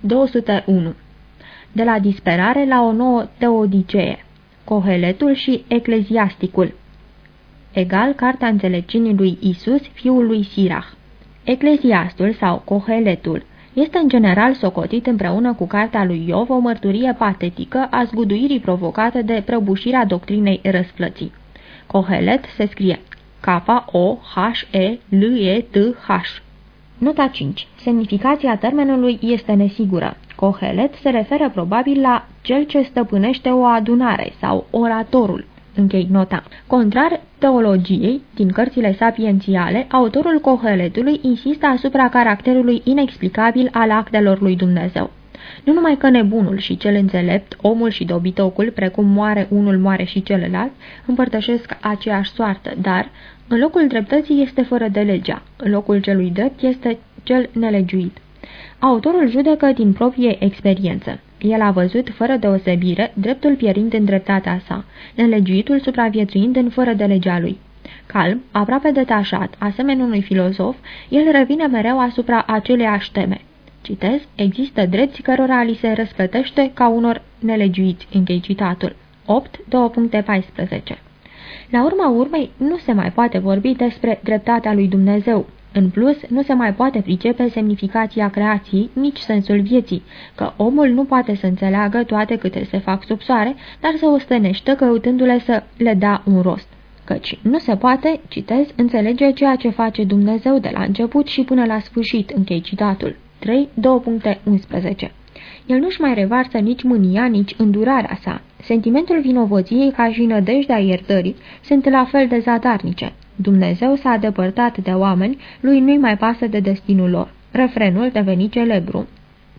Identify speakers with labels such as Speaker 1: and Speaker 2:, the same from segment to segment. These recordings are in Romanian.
Speaker 1: 201. De la disperare la o nouă teodicee. Coheletul și ecleziasticul. Egal Cartea Înțelepciunii lui Isus, fiul lui Sirach. Ecleziastul sau Coheletul este în general socotit împreună cu cartea lui Iov o mărturie patetică a zguduirii provocate de prăbușirea doctrinei răsplății. Cohelet se scrie K-O-H-E-L-E-T-H. Nota 5. Semnificația termenului este nesigură. Cohelet se referă probabil la cel ce stăpânește o adunare sau oratorul. Închei nota. Contrar teologiei, din cărțile sapiențiale, autorul Coheletului insistă asupra caracterului inexplicabil al actelor lui Dumnezeu. Nu numai că nebunul și cel înțelept, omul și dobitocul, precum moare unul, moare și celălalt, împărtășesc aceeași soartă, dar, în locul dreptății este fără de legea, în locul celui drept este cel nelegiuit. Autorul judecă din proprie experiență. El a văzut, fără deosebire, dreptul pierind în dreptatea sa, nelegiuitul supraviețuind în fără de legea lui. Calm, aproape detașat, asemenea unui filozof, el revine mereu asupra aceleiași teme. Citez, există drepți cărora li se răsplătește ca unor nelegiuiți, închei citatul. 8, 2.14 La urma urmei, nu se mai poate vorbi despre dreptatea lui Dumnezeu, în plus, nu se mai poate pricepe semnificația creației, nici sensul vieții, că omul nu poate să înțeleagă toate câte se fac sub soare, dar să ostănește căutându-le să le da un rost. Căci nu se poate, citez, înțelege ceea ce face Dumnezeu de la început și până la sfârșit, închei citatul. 3, 2.11 El nu-și mai revarsă nici mânia, nici îndurarea sa. Sentimentul vinovăției ca și nădejdea iertării sunt la fel de zadarnice. Dumnezeu s-a depărtat de oameni, lui nu-i mai pasă de destinul lor. Refrenul deveni celebru.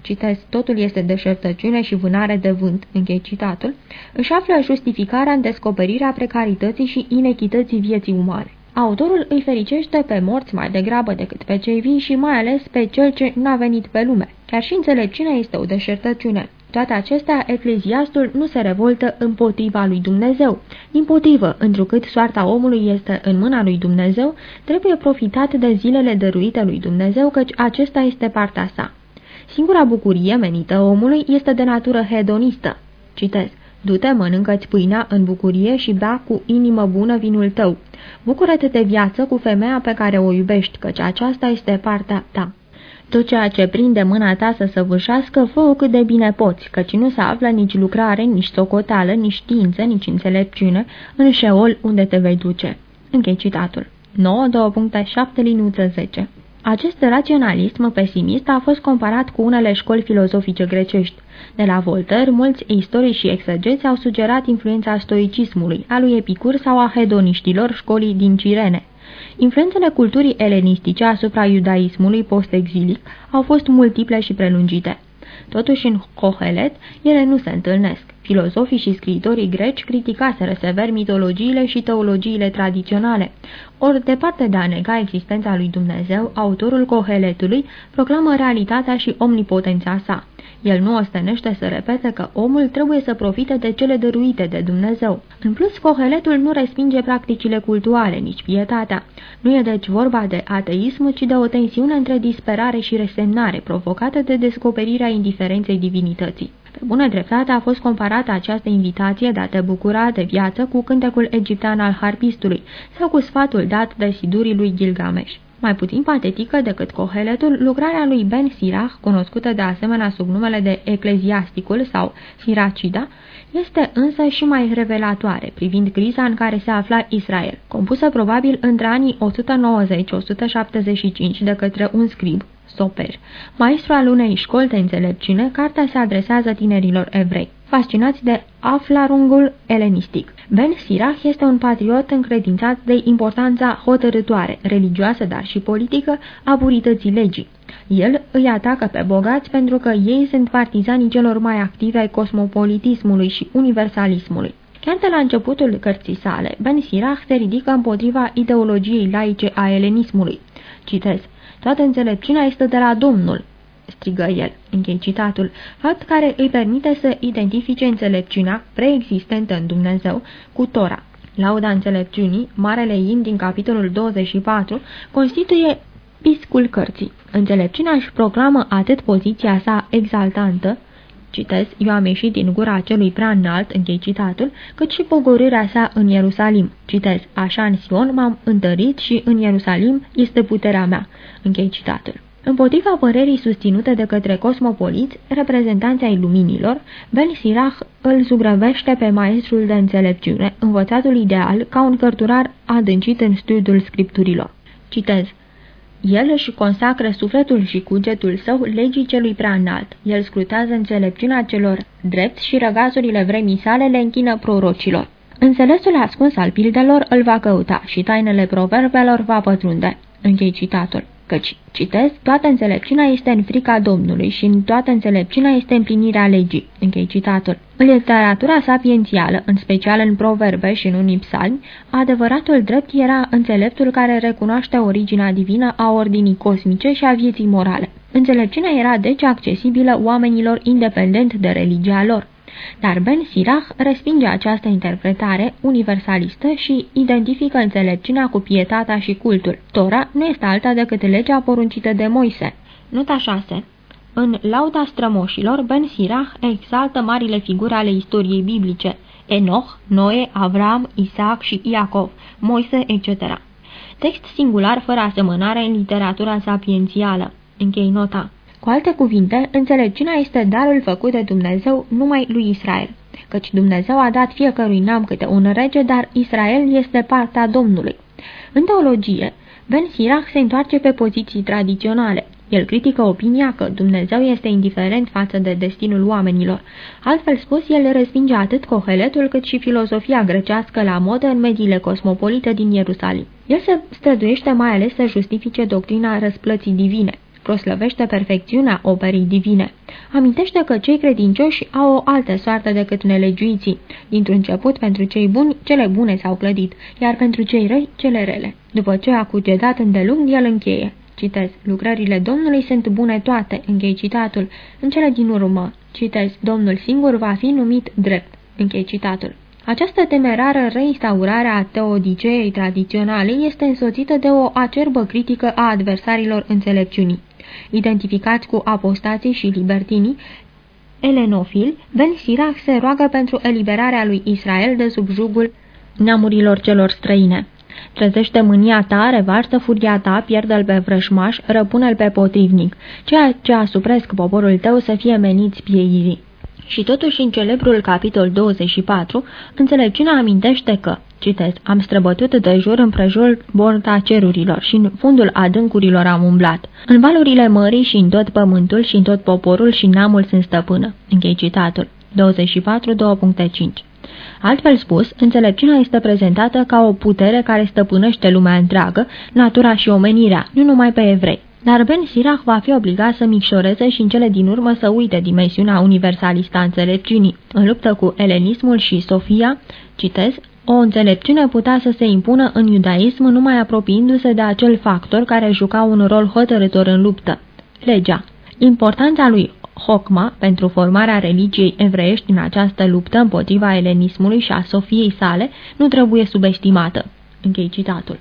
Speaker 1: Citez, totul este deșertăciune și vânare de vânt, închei citatul, își află justificarea în descoperirea precarității și inechității vieții umane. Autorul îi fericește pe morți mai degrabă decât pe cei vii și mai ales pe cel ce n-a venit pe lume. Chiar și înțelepciunea este o deșertăciune. Toate acestea, ecleziastul nu se revoltă împotriva lui Dumnezeu. Din potrivă, întrucât soarta omului este în mâna lui Dumnezeu, trebuie profitat de zilele dăruite lui Dumnezeu, căci acesta este partea sa. Singura bucurie menită omului este de natură hedonistă. Citez. Du-te, mănâncă-ți pâinea în bucurie și bea cu inimă bună vinul tău. Bucură-te de viață cu femeia pe care o iubești, căci aceasta este partea ta. Tot ceea ce prinde mâna ta să săvârșească, fă cât de bine poți, căci nu se află nici lucrare, nici socoteală, nici știință, nici înțelepciune în șeol unde te vei duce. Închei citatul. 9, 2.7 liniuță 10 acest raționalism pesimist a fost comparat cu unele școli filozofice grecești. De la Voltaire, mulți istorici și exegeți au sugerat influența stoicismului, a lui Epicur sau a hedoniștilor școlii din Cirene. Influențele culturii elenistice asupra iudaismului post-exilic au fost multiple și prelungite. Totuși, în Cohelet, ele nu se întâlnesc. Filozofii și scriitorii greci criticaseră sever mitologiile și teologiile tradiționale. Ori, departe de a nega existența lui Dumnezeu, autorul Coheletului proclamă realitatea și omnipotența sa. El nu ostenește să repete că omul trebuie să profite de cele dăruite de Dumnezeu. În plus, Coheletul nu respinge practicile cultuale, nici pietatea. Nu e deci vorba de ateism, ci de o tensiune între disperare și resemnare, provocată de descoperirea indiferenței divinității. Pe bună dreptate a fost comparată această invitație de a te bucura de viață cu cântecul egiptean al harpistului sau cu sfatul dat de sidurii lui Gilgamesh. Mai puțin patetică decât Coheletul, lucrarea lui Ben Sirach, cunoscută de asemenea sub numele de Ecleziasticul sau Siracida, este însă și mai revelatoare privind criza în care se afla Israel, compusă probabil între anii 190-175 de către un scrib, Soper. Maestru al unei școli de înțelepciune, cartea se adresează tinerilor evrei, fascinați de aflarungul elenistic. Ben Sirach este un patriot încredințat de importanța hotărătoare, religioasă, dar și politică, a purității legii. El îi atacă pe bogați pentru că ei sunt partizanii celor mai active ai cosmopolitismului și universalismului. Chiar de la începutul cărții sale, Ben Sirach se ridică împotriva ideologiei laice a elenismului. Citez. Toată înțelepciunea este de la Domnul, strigă el, închei citatul, fapt care îi permite să identifice înțelepciunea preexistentă în Dumnezeu cu Tora. Lauda înțelepciunii, marele in din capitolul 24, constituie Piscul cărții. Înțelepciunea își proclamă atât poziția sa exaltantă, citez, eu am ieșit din gura celui prea înalt, închei citatul, cât și pogorârea sa în Ierusalim. Citez, așa în Sion m-am întărit și în Ierusalim este puterea mea. Închei citatul. Împotriva părerii susținute de către cosmopoliți, reprezentanții ai luminilor, Ben Sirach îl zugrăvește pe maestrul de înțelepciune, învățatul ideal, ca un cărturar adâncit în studiul scripturilor. Citez. El își consacră sufletul și cugetul său legii celui prea înalt. El scrutează înțelepciunea celor drepți și răgazurile vremii sale le închină prorocilor. Înțelesul ascuns al pildelor îl va căuta și tainele proverbelor va pătrunde. Închei citatul căci, citesc, toată înțelepciunea este în frica Domnului și în toată înțelepciunea este împlinirea legii. Închei citatul. În literatura sapiențială, în special în proverbe și în unii psalmi, adevăratul drept era înțeleptul care recunoaște originea divină a ordinii cosmice și a vieții morale. Înțelepciunea era deci accesibilă oamenilor independent de religia lor. Dar Ben Sirach respinge această interpretare universalistă și identifică înțelepciunea cu pietatea și cultul. Tora nu este alta decât legea poruncită de Moise. Nota 6 În lauda strămoșilor, Ben Sirach exaltă marile figuri ale istoriei biblice, Enoch, Noe, Avram, Isaac și Iacov, Moise, etc. Text singular fără asemănare în literatura sapiențială. Închei nota. Cu alte cuvinte, înțelepciunea este darul făcut de Dumnezeu numai lui Israel, căci Dumnezeu a dat fiecărui neam câte un rege, dar Israel este partea Domnului. În teologie, Ben Sirach se întoarce pe poziții tradiționale. El critică opinia că Dumnezeu este indiferent față de destinul oamenilor. Altfel spus, el respinge atât Coheletul cât și filozofia grecească la modă în mediile cosmopolite din Ierusalim. El se străduiește mai ales să justifice doctrina răsplății divine proslăvește perfecțiunea operii divine. Amintește că cei credincioși au o altă soartă decât nelegiuiții. Dintr-un început, pentru cei buni, cele bune s-au clădit, iar pentru cei răi, cele rele. După ce a cugedat îndelung, el încheie. Citez, lucrările Domnului sunt bune toate, închei citatul. În cele din urmă, citez, Domnul singur va fi numit drept, închei citatul. Această temerară reinstaurare a teodiceei tradiționale este însoțită de o acerbă critică a adversarilor înțelepciunii identificați cu apostații și libertinii, elenofil, Ben Sirach se roagă pentru eliberarea lui Israel de sub jugul neamurilor celor străine. Trezește mânia ta, revarsă furia ta, pierde-l pe vrășmaș, răpune-l pe potrivnic, ceea ce asupresc poporul tău să fie meniți pieirii. Și totuși în celebrul capitol 24, înțelepciunea amintește că Citez, am străbătut de jur împrejur borta cerurilor și în fundul adâncurilor am umblat. În valurile mării și în tot pământul și în tot poporul și neamul sunt stăpână. Închei citatul. 24, 2.5 Altfel spus, înțelepciunea este prezentată ca o putere care stăpânește lumea întreagă, natura și omenirea, nu numai pe evrei. Dar Ben Sirach va fi obligat să micșoreze și în cele din urmă să uite dimensiunea universalistă a înțelepciunii. În luptă cu elenismul și Sofia, citez, o înțelepciune putea să se impună în iudaism numai apropiindu-se de acel factor care juca un rol hotărător în luptă, legea. Importanța lui Hokma pentru formarea religiei evreiești în această luptă împotriva elenismului și a Sofiei sale nu trebuie subestimată. Închei citatul.